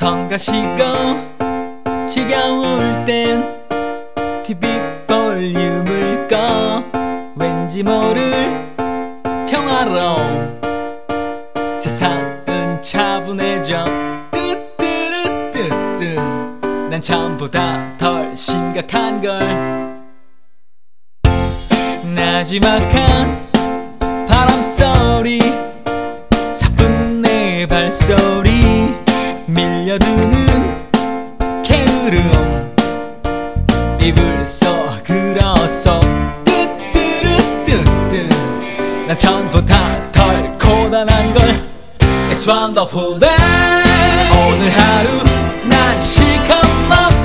성가시고 지겨울 땐 TV 볼륨을 꺼. 왠지 모를 평화로움. 세상은 차분해져. 뜨뜨르뜨뜨. 난 전보다 덜 심각한 걸. 나지막한 바람 소리. 사뿐 내 발소리 밀려드는 게으름 이불 속으로서 뜨뜨르뜨뜨 난 전보다 덜 고단한 걸 It's wonderful day 오늘 하루 난 실컷 먹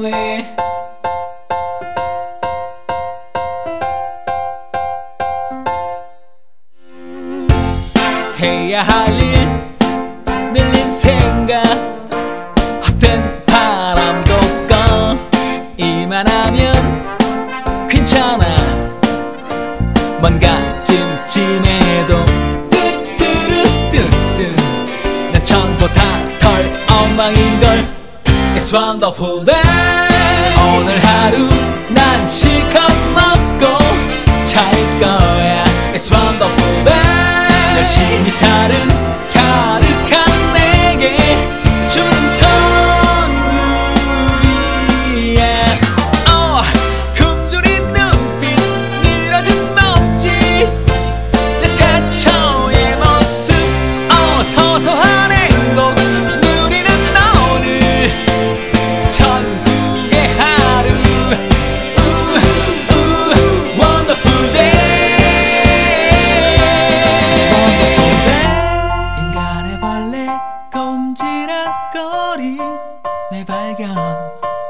나가줄래 해야 할 일 밀린 생각. 헛된 바람도 꺼. 이만하면 괜찮아. 뭔가 찜찜해도 뜨뜨르뜨뜨 난 전보다 덜 엉망인걸 It's wonderful day 오늘 하루 난 실컷 먹고 잘 거야 It's wonderful day 열심히 사는 꼼지락거리 내 발견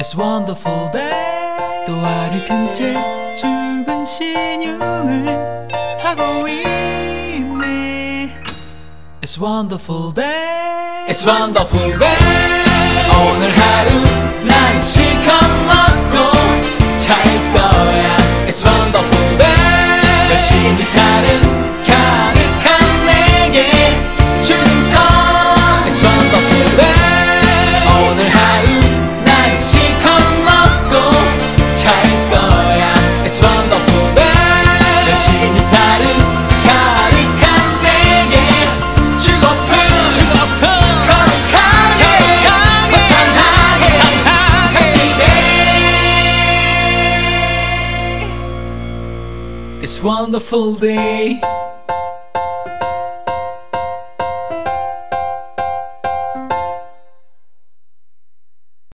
It's wonderful day 또 알을 큰채 죽은 신용을 하고 있네 It's wonderful day It's wonderful day 오늘 하루 난 실컷 먹고 잘 거야 It's wonderful day 열심히 사는 wonderful day